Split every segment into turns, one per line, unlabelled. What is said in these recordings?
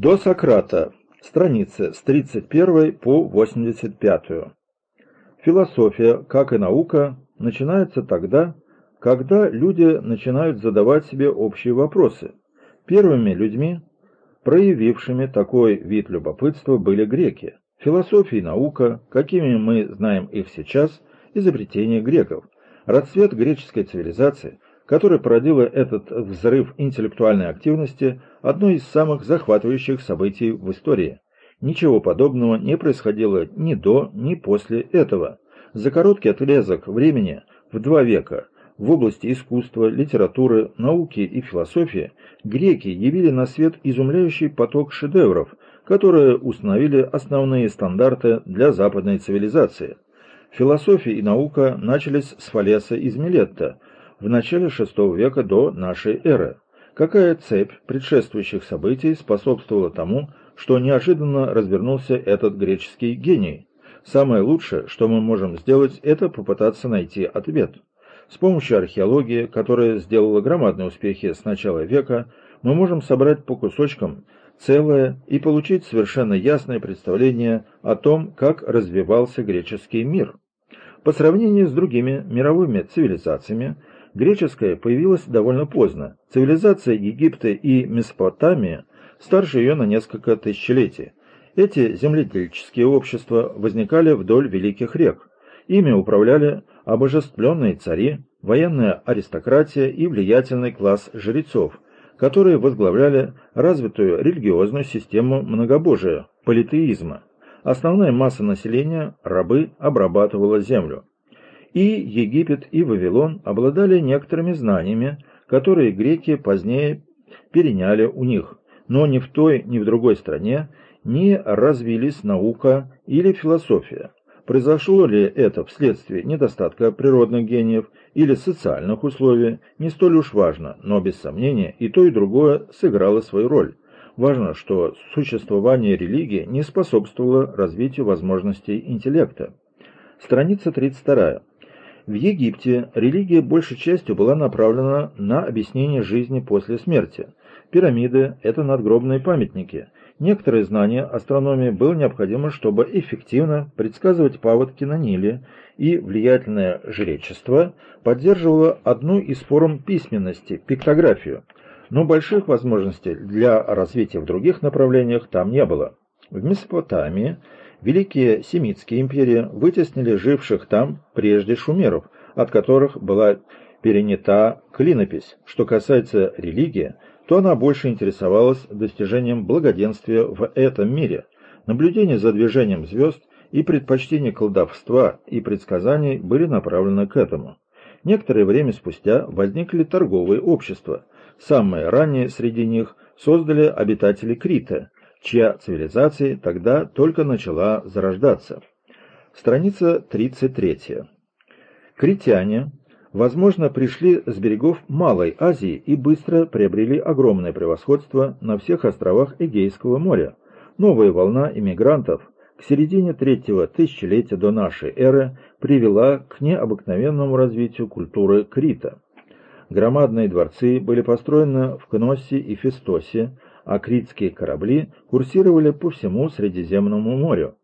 До Сократа. Страницы с 31 по 85. Философия, как и наука, начинается тогда, когда люди начинают задавать себе общие вопросы. Первыми людьми, проявившими такой вид любопытства, были греки. Философия и наука, какими мы знаем их сейчас, изобретение греков. Расцвет греческой цивилизации, которая породила этот взрыв интеллектуальной активности, одно из самых захватывающих событий в истории. Ничего подобного не происходило ни до, ни после этого. За короткий отрезок времени, в два века, в области искусства, литературы, науки и философии греки явили на свет изумляющий поток шедевров, которые установили основные стандарты для западной цивилизации. Философия и наука начались с Фалеса из Милетта в начале VI века до нашей эры. Какая цепь предшествующих событий способствовала тому, что неожиданно развернулся этот греческий гений. Самое лучшее, что мы можем сделать, это попытаться найти ответ. С помощью археологии, которая сделала громадные успехи с начала века, мы можем собрать по кусочкам целое и получить совершенно ясное представление о том, как развивался греческий мир. По сравнению с другими мировыми цивилизациями, греческая появилась довольно поздно. Цивилизация Египта и Месопотамии старше ее на несколько тысячелетий. Эти земледельческие общества возникали вдоль великих рек. Ими управляли обожествленные цари, военная аристократия и влиятельный класс жрецов, которые возглавляли развитую религиозную систему многобожия, политеизма. Основная масса населения, рабы, обрабатывала землю. И Египет, и Вавилон обладали некоторыми знаниями, которые греки позднее переняли у них но ни в той, ни в другой стране не развились наука или философия. Произошло ли это вследствие недостатка природных гениев или социальных условий, не столь уж важно, но без сомнения и то, и другое сыграло свою роль. Важно, что существование религии не способствовало развитию возможностей интеллекта. Страница 32. В Египте религия большей частью была направлена на объяснение жизни после смерти. Пирамиды – это надгробные памятники. Некоторые знания астрономии было необходимо, чтобы эффективно предсказывать паводки на Ниле, и влиятельное жречество поддерживало одну из форм письменности – пиктографию. Но больших возможностей для развития в других направлениях там не было. В Месопотамии великие семитские империи вытеснили живших там прежде шумеров, от которых была перенята клинопись. Что касается религии – то она больше интересовалась достижением благоденствия в этом мире, наблюдение за движением звезд и предпочтение колдовства и предсказаний были направлены к этому. Некоторое время спустя возникли торговые общества. Самые ранние среди них создали обитатели Крита, чья цивилизация тогда только начала зарождаться. Страница 33. Критяне возможно, пришли с берегов Малой Азии и быстро приобрели огромное превосходство на всех островах Эгейского моря. Новая волна иммигрантов к середине третьего тысячелетия до нашей эры привела к необыкновенному развитию культуры Крита. Громадные дворцы были построены в Кноссе и Фестосе, а критские корабли курсировали по всему Средиземному морю.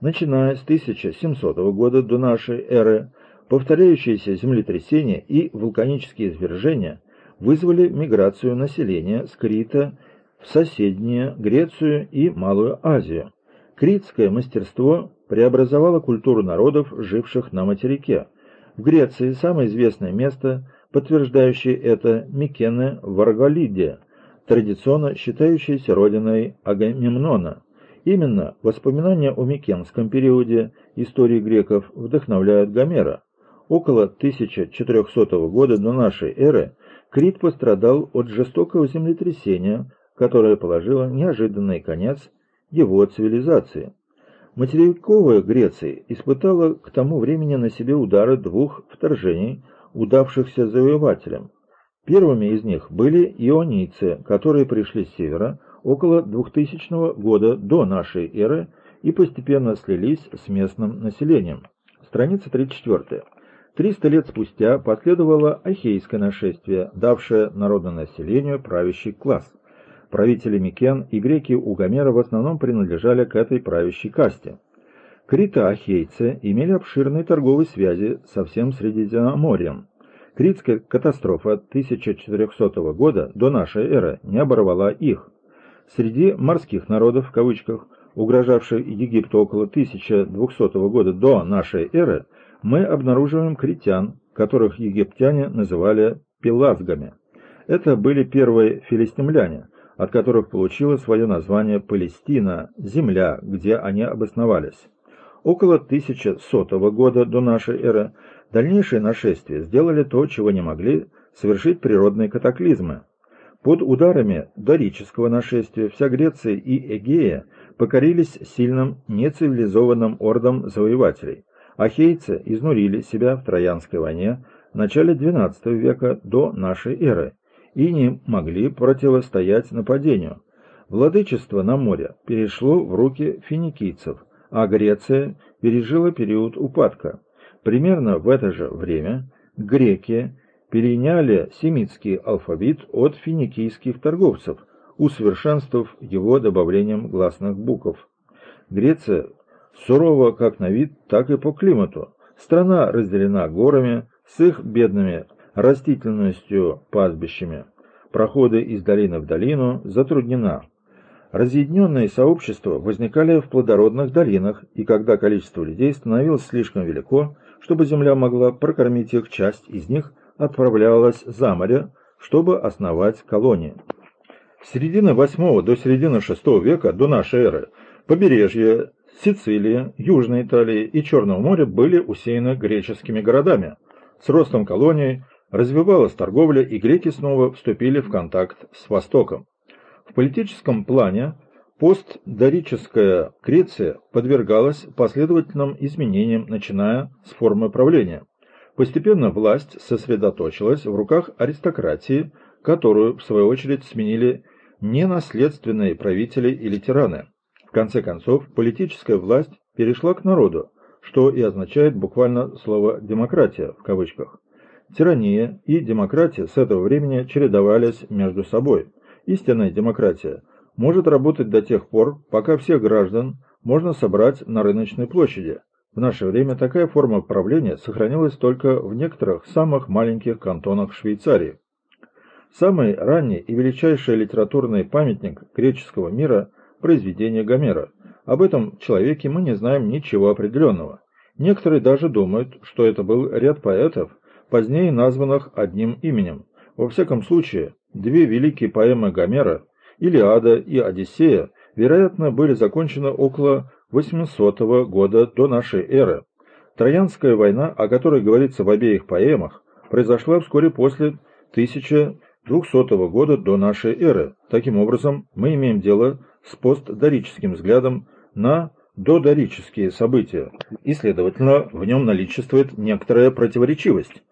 Начиная с 1700 года до нашей эры, Повторяющиеся землетрясения и вулканические извержения вызвали миграцию населения с Крита в соседние Грецию и Малую Азию. Критское мастерство преобразовало культуру народов, живших на материке. В Греции самое известное место, подтверждающее это, Микены в Арголиде, традиционно считающееся родиной Агамемнона. Именно воспоминания о Микенском периоде истории греков вдохновляют Гомера. Около 1400 года до нашей эры Крит пострадал от жестокого землетрясения, которое положило неожиданный конец его цивилизации. Материковая Греция испытала к тому времени на себе удары двух вторжений, удавшихся завоевателям. Первыми из них были ионийцы, которые пришли с севера около 2000 года до нашей эры и постепенно слились с местным населением. Страница 34. Триста лет спустя последовало Ахейское нашествие, давшее народонаселению правящий класс. Правители Микен и греки у Гомера в основном принадлежали к этой правящей касте. Крита-ахейцы имели обширные торговые связи со всем Средиземноморьем. Критская катастрофа 1400 года до нашей эры не оборвала их. Среди «морских народов» в кавычках, угрожавших Египту около 1200 года до нашей эры, мы обнаруживаем критян, которых египтяне называли пелазгами. Это были первые филистимляне, от которых получила свое название Палестина, земля, где они обосновались. Около 1100 года до нашей эры дальнейшие нашествия сделали то, чего не могли совершить природные катаклизмы. Под ударами дорического нашествия вся Греция и Эгея покорились сильным нецивилизованным ордам завоевателей. Ахейцы изнурили себя в Троянской войне в начале XII века до нашей эры и не могли противостоять нападению. Владычество на море перешло в руки финикийцев, а Греция пережила период упадка. Примерно в это же время греки переняли семитский алфавит от финикийских торговцев, усовершенствовав его добавлением гласных букв. Греция сурова как на вид, так и по климату. Страна разделена горами с их бедными растительностью пастбищами. Проходы из долины в долину затруднена. Разъединенные сообщества возникали в плодородных долинах, и когда количество людей становилось слишком велико, чтобы земля могла прокормить их, часть из них отправлялась за море, чтобы основать колонии. С середины 8 до середины 6 века до нашей эры побережье Сицилии, Южной Италии и Черного моря были усеяны греческими городами. С ростом колоний развивалась торговля, и греки снова вступили в контакт с Востоком. В политическом плане постдорическая Греция подвергалась последовательным изменениям, начиная с формы правления. Постепенно власть сосредоточилась в руках аристократии, которую, в свою очередь, сменили ненаследственные правители или тираны. В конце концов, политическая власть перешла к народу, что и означает буквально слово «демократия» в кавычках. Тирания и демократия с этого времени чередовались между собой. Истинная демократия может работать до тех пор, пока всех граждан можно собрать на рыночной площади. В наше время такая форма правления сохранилась только в некоторых самых маленьких кантонах Швейцарии. Самый ранний и величайший литературный памятник греческого мира – произведение Гомера. Об этом человеке мы не знаем ничего определенного. Некоторые даже думают, что это был ряд поэтов, позднее названных одним именем. Во всяком случае, две великие поэмы Гомера, Илиада и Одиссея, вероятно, были закончены около 800 года до нашей эры. Троянская война, о которой говорится в обеих поэмах, произошла вскоре после 1200 года до нашей эры. Таким образом, мы имеем дело с постдорическим взглядом на додорические события, и, следовательно, в нем наличествует некоторая противоречивость.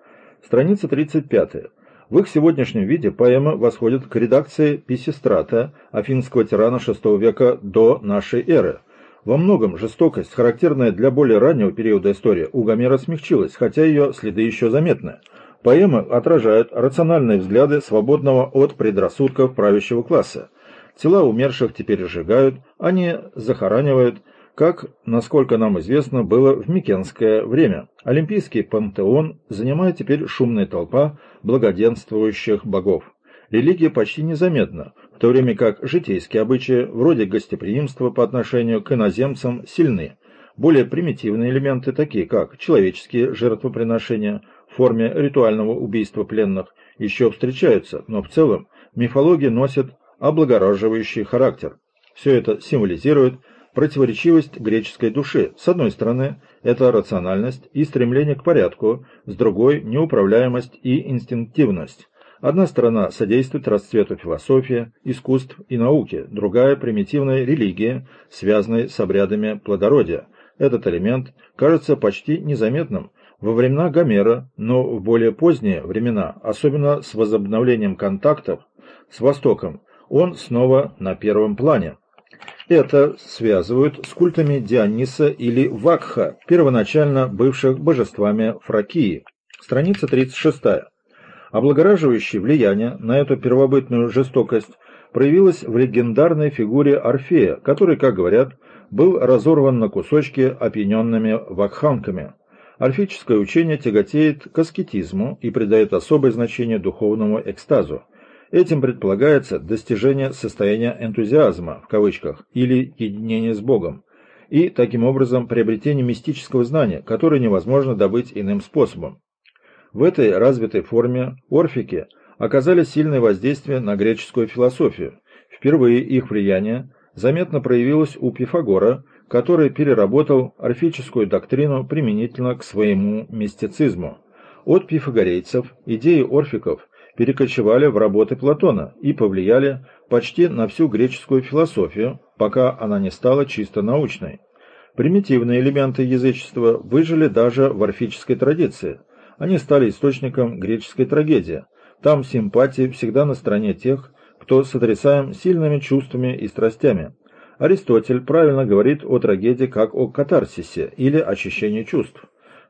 Страница 35. В их сегодняшнем виде поэма восходит к редакции Писистрата, афинского тирана VI века до нашей эры. Во многом жестокость, характерная для более раннего периода истории, у Гомера смягчилась, хотя ее следы еще заметны. Поэмы отражают рациональные взгляды свободного от предрассудков правящего класса. Тела умерших теперь сжигают, они захоранивают, как, насколько нам известно, было в Микенское время. Олимпийский пантеон занимает теперь шумная толпа благоденствующих богов. Религия почти незаметна, в то время как житейские обычаи, вроде гостеприимства по отношению к иноземцам, сильны. Более примитивные элементы, такие как человеческие жертвоприношения в форме ритуального убийства пленных, еще встречаются, но в целом мифология носит облагораживающий характер. Все это символизирует противоречивость греческой души. С одной стороны, это рациональность и стремление к порядку, с другой – неуправляемость и инстинктивность. Одна сторона содействует расцвету философии, искусств и науки, другая – примитивная религия, связанная с обрядами плодородия. Этот элемент кажется почти незаметным во времена Гомера, но в более поздние времена, особенно с возобновлением контактов с Востоком, он снова на первом плане. Это связывают с культами Диониса или Вакха, первоначально бывших божествами Фракии. Страница 36. Облагораживающее влияние на эту первобытную жестокость проявилась в легендарной фигуре Орфея, который, как говорят, был разорван на кусочки опьяненными вакханками. Орфическое учение тяготеет к аскетизму и придает особое значение духовному экстазу. Этим предполагается достижение состояния энтузиазма, в кавычках, или единения с Богом, и, таким образом, приобретение мистического знания, которое невозможно добыть иным способом. В этой развитой форме орфики оказали сильное воздействие на греческую философию. Впервые их влияние заметно проявилось у Пифагора, который переработал орфическую доктрину применительно к своему мистицизму. От пифагорейцев идеи орфиков перекочевали в работы Платона и повлияли почти на всю греческую философию, пока она не стала чисто научной. Примитивные элементы язычества выжили даже в орфической традиции. Они стали источником греческой трагедии. Там симпатии всегда на стороне тех, кто сотрясаем сильными чувствами и страстями. Аристотель правильно говорит о трагедии как о катарсисе или очищении чувств.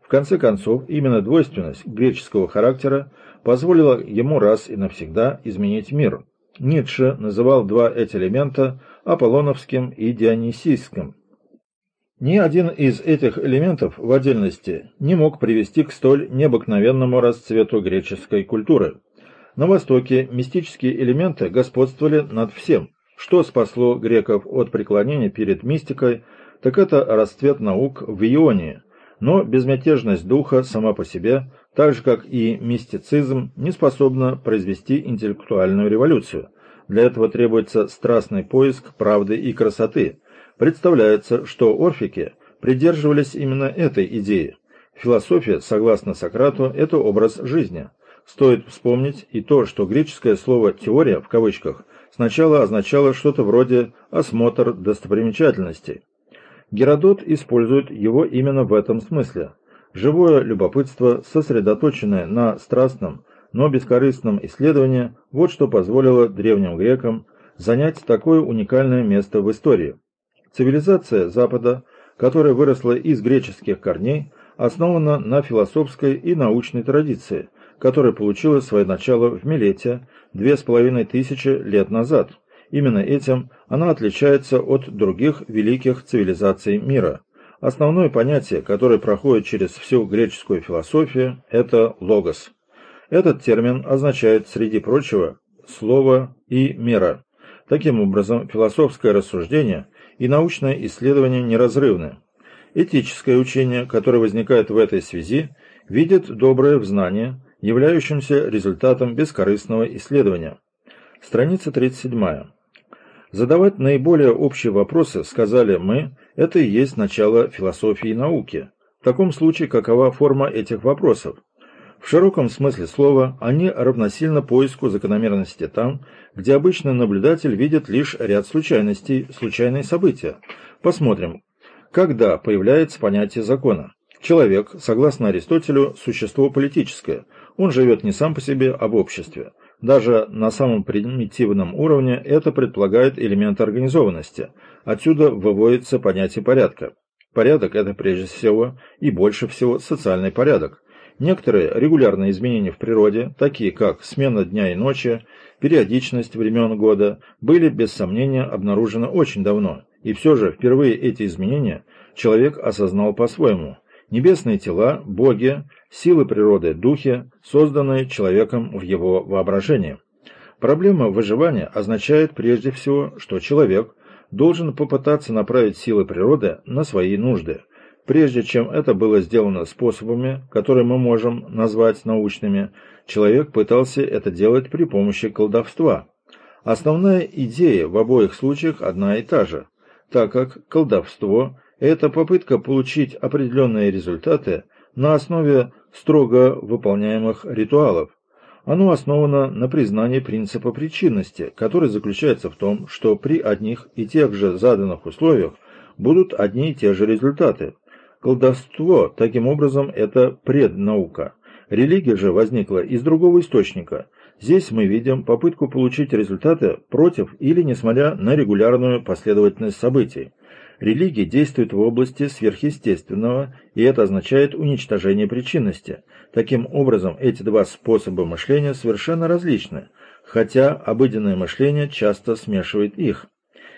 В конце концов, именно двойственность греческого характера позволила ему раз и навсегда изменить мир. Ницше называл два эти элемента аполлоновским и дионисийским. Ни один из этих элементов в отдельности не мог привести к столь необыкновенному расцвету греческой культуры. На Востоке мистические элементы господствовали над всем. Что спасло греков от преклонения перед мистикой, так это расцвет наук в Ионии. Но безмятежность духа сама по себе, так же как и мистицизм, не способна произвести интеллектуальную революцию. Для этого требуется страстный поиск правды и красоты. Представляется, что орфики придерживались именно этой идеи. Философия, согласно Сократу, это образ жизни. Стоит вспомнить и то, что греческое слово «теория» в кавычках сначала означало что-то вроде «осмотр достопримечательностей». Геродот использует его именно в этом смысле. Живое любопытство, сосредоточенное на страстном, но бескорыстном исследовании, вот что позволило древним грекам занять такое уникальное место в истории. Цивилизация Запада, которая выросла из греческих корней, основана на философской и научной традиции, которая получила свое начало в Милете две с половиной тысячи лет назад. Именно этим она отличается от других великих цивилизаций мира. Основное понятие, которое проходит через всю греческую философию, это логос. Этот термин означает, среди прочего, слово и мера. Таким образом, философское рассуждение и научное исследование неразрывны. Этическое учение, которое возникает в этой связи, видит доброе в знании, являющимся результатом бескорыстного исследования. Страница 37. Задавать наиболее общие вопросы, сказали мы, это и есть начало философии и науки. В таком случае, какова форма этих вопросов? В широком смысле слова они равносильно поиску закономерности там, где обычный наблюдатель видит лишь ряд случайностей, случайные события. Посмотрим, когда появляется понятие закона. Человек, согласно Аристотелю, существо политическое, он живет не сам по себе, а в обществе. Даже на самом примитивном уровне это предполагает элемент организованности. Отсюда выводится понятие порядка. Порядок – это прежде всего и больше всего социальный порядок. Некоторые регулярные изменения в природе, такие как смена дня и ночи, периодичность времен года, были без сомнения обнаружены очень давно. И все же впервые эти изменения человек осознал по-своему. Небесные тела, боги, силы природы, духи, созданные человеком в его воображении. Проблема выживания означает прежде всего, что человек должен попытаться направить силы природы на свои нужды. Прежде чем это было сделано способами, которые мы можем назвать научными, человек пытался это делать при помощи колдовства. Основная идея в обоих случаях одна и та же, так как колдовство – это попытка получить определенные результаты на основе строго выполняемых ритуалов. Оно основано на признании принципа причинности, который заключается в том, что при одних и тех же заданных условиях будут одни и те же результаты. Колдовство, таким образом, это преднаука. Религия же возникла из другого источника. Здесь мы видим попытку получить результаты против или несмотря на регулярную последовательность событий. Религия действует в области сверхъестественного, и это означает уничтожение причинности. Таким образом, эти два способа мышления совершенно различны. хотя обыденное мышление часто смешивает их.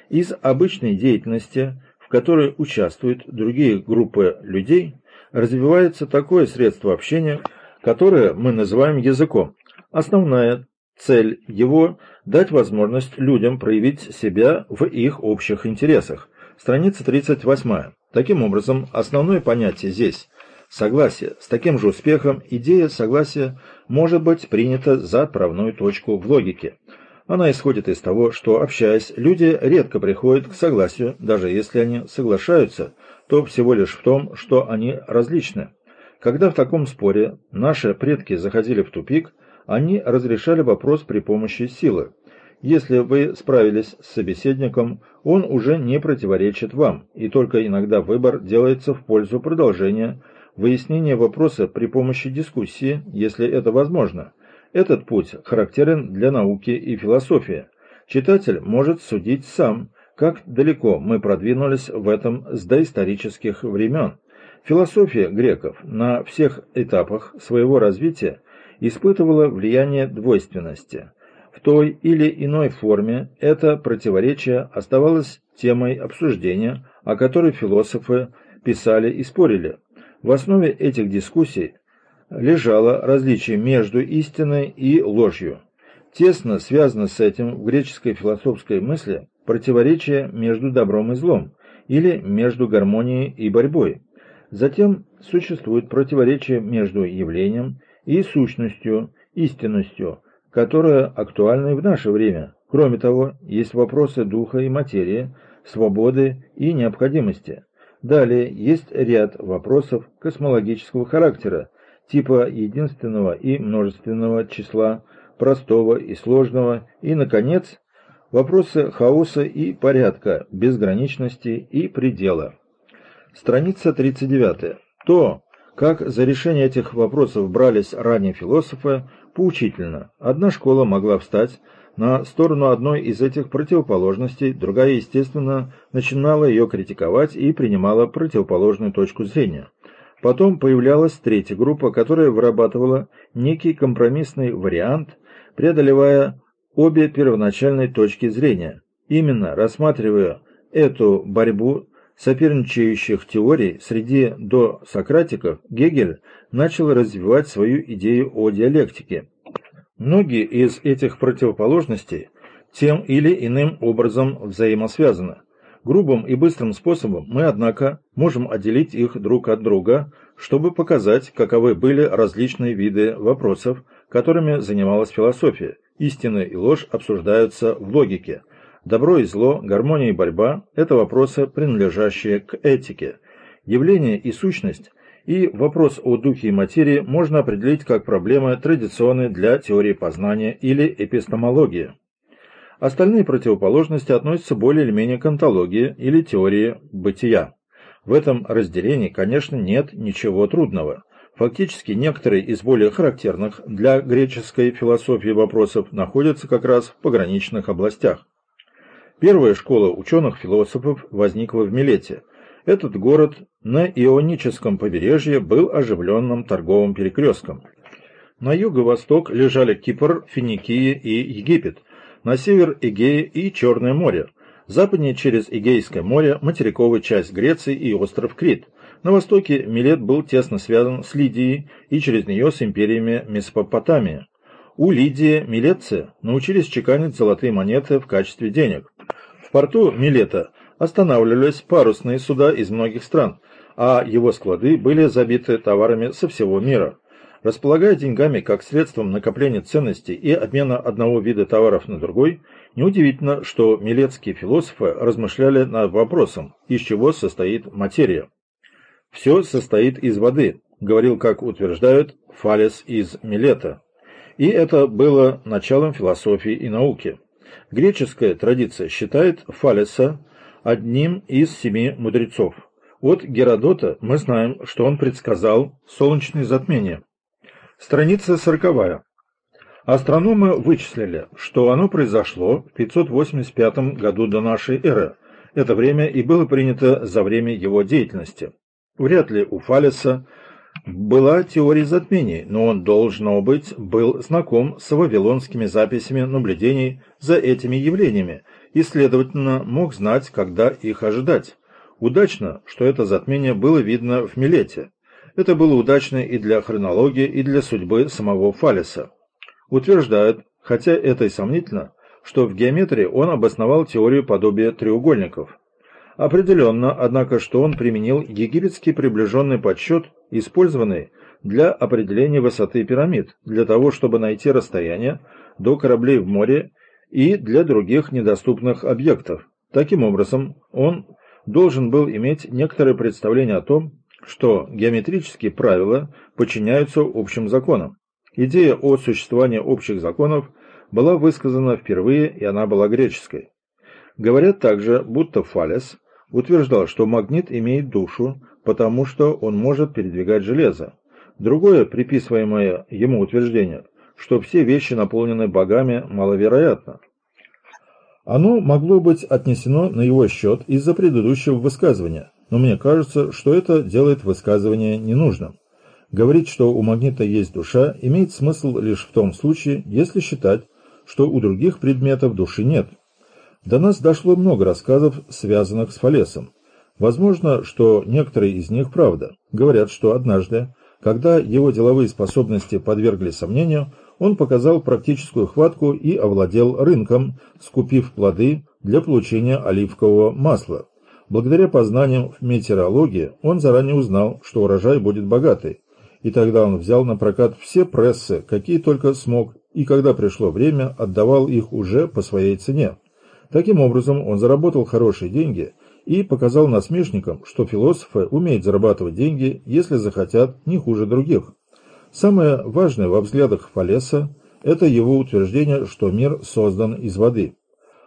Из обычной деятельности, в которой участвуют другие группы людей, развивается такое средство общения, которое мы называем языком. Основная цель его – дать возможность людям проявить себя в их общих интересах. Страница 38. Таким образом, основное понятие здесь – согласие. С таким же успехом идея согласия может быть принята за отправную точку в логике. Она исходит из того, что, общаясь, люди редко приходят к согласию, даже если они соглашаются, то всего лишь в том, что они различны. Когда в таком споре наши предки заходили в тупик, они разрешали вопрос при помощи силы. Если вы справились с собеседником, он уже не противоречит вам, и только иногда выбор делается в пользу продолжения, выяснения вопроса при помощи дискуссии, если это возможно. Этот путь характерен для науки и философии. Читатель может судить сам, как далеко мы продвинулись в этом с доисторических времен. Философия греков на всех этапах своего развития испытывала влияние двойственности. В той или иной форме это противоречие оставалось темой обсуждения, о которой философы писали и спорили. В основе этих дискуссий лежало различие между истиной и ложью. Тесно связано с этим в греческой философской мысли противоречие между добром и злом, или между гармонией и борьбой. Затем существует противоречие между явлением и сущностью, истинностью, которая актуальна и в наше время. Кроме того, есть вопросы духа и материи, свободы и необходимости. Далее есть ряд вопросов космологического характера, типа единственного и множественного числа, простого и сложного, и, наконец, вопросы хаоса и порядка, безграничности и предела. Страница 39. То, как за решение этих вопросов брались ранее философы, поучительно. Одна школа могла встать на сторону одной из этих противоположностей, другая, естественно, начинала ее критиковать и принимала противоположную точку зрения. Потом появлялась третья группа, которая вырабатывала некий компромиссный вариант, преодолевая обе первоначальные точки зрения. Именно рассматривая эту борьбу соперничающих теорий среди досократиков, Гегель начал развивать свою идею о диалектике. Многие из этих противоположностей тем или иным образом взаимосвязаны. Грубым и быстрым способом мы, однако, можем отделить их друг от друга, чтобы показать, каковы были различные виды вопросов, которыми занималась философия. Истина и ложь обсуждаются в логике – Добро и зло, гармония и борьба – это вопросы, принадлежащие к этике. Явление и сущность и вопрос о духе и материи можно определить как проблемы, традиционные для теории познания или эпистемологии. Остальные противоположности относятся более или менее к онтологии или теории бытия. В этом разделении, конечно, нет ничего трудного. Фактически некоторые из более характерных для греческой философии вопросов находятся как раз в пограничных областях. Первая школа ученых-философов возникла в Милете. Этот город на Ионическом побережье был оживленным торговым перекрестком. На юго-восток лежали Кипр, Финикия и Египет, на север Эгея и Черное море, западнее через Эгейское море материковая часть Греции и остров Крит. На востоке Милет был тесно связан с Лидией и через нее с империями Месопотамии. У Лидии милетцы научились чеканить золотые монеты в качестве денег. В порту Милета останавливались парусные суда из многих стран, а его склады были забиты товарами со всего мира. Располагая деньгами как средством накопления ценностей и обмена одного вида товаров на другой, неудивительно, что милетские философы размышляли над вопросом, из чего состоит материя. «Все состоит из воды», — говорил, как утверждают, Фалес из Милета. И это было началом философии и науки. Греческая традиция считает Фалеса одним из семи мудрецов. От Геродота мы знаем, что он предсказал солнечное затмение. Страница сороковая. Астрономы вычислили, что оно произошло в 585 году до нашей эры. Это время и было принято за время его деятельности. Вряд ли у Фалеса была теория затмений, но он, должно быть, был знаком с вавилонскими записями наблюдений за этими явлениями и, следовательно, мог знать, когда их ожидать. Удачно, что это затмение было видно в Милете. Это было удачно и для хронологии, и для судьбы самого Фалеса. Утверждают, хотя это и сомнительно, что в геометрии он обосновал теорию подобия треугольников. Определенно, однако, что он применил египетский приближенный подсчет, использованный для определения высоты пирамид, для того, чтобы найти расстояние до кораблей в море и для других недоступных объектов. Таким образом, он должен был иметь некоторое представление о том, что геометрические правила подчиняются общим законам. Идея о существовании общих законов была высказана впервые, и она была греческой. Говорят также, будто Фалес утверждал, что магнит имеет душу, потому что он может передвигать железо. Другое, приписываемое ему утверждение, что все вещи наполнены богами, маловероятно. Оно могло быть отнесено на его счет из-за предыдущего высказывания, но мне кажется, что это делает высказывание ненужным. Говорить, что у магнита есть душа, имеет смысл лишь в том случае, если считать, что у других предметов души нет. До нас дошло много рассказов, связанных с Фалесом. Возможно, что некоторые из них правда. Говорят, что однажды, когда его деловые способности подвергли сомнению, он показал практическую хватку и овладел рынком, скупив плоды для получения оливкового масла. Благодаря познаниям в метеорологии он заранее узнал, что урожай будет богатый. И тогда он взял на прокат все прессы, какие только смог, и когда пришло время, отдавал их уже по своей цене. Таким образом, он заработал хорошие деньги и показал насмешникам, что философы умеют зарабатывать деньги, если захотят, не хуже других. Самое важное во взглядах Фалеса – это его утверждение, что мир создан из воды.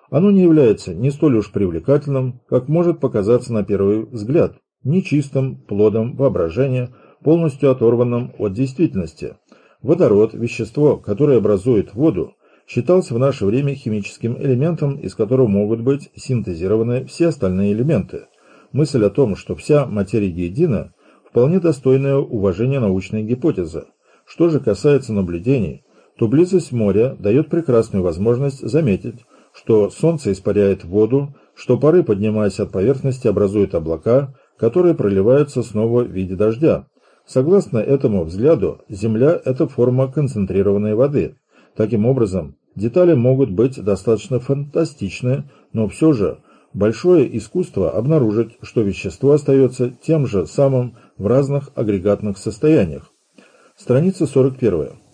Оно не является не столь уж привлекательным, как может показаться на первый взгляд, нечистым плодом воображения, полностью оторванным от действительности. Водород – вещество, которое образует воду, считался в наше время химическим элементом, из которого могут быть синтезированы все остальные элементы. Мысль о том, что вся материя едина, вполне достойная уважения научная гипотеза. Что же касается наблюдений, то близость моря дает прекрасную возможность заметить, что Солнце испаряет воду, что пары, поднимаясь от поверхности, образуют облака, которые проливаются снова в виде дождя. Согласно этому взгляду, Земля – это форма концентрированной воды. Таким образом, Детали могут быть достаточно фантастичны, но все же большое искусство обнаружить, что вещество остается тем же самым в разных агрегатных состояниях. Страница 41.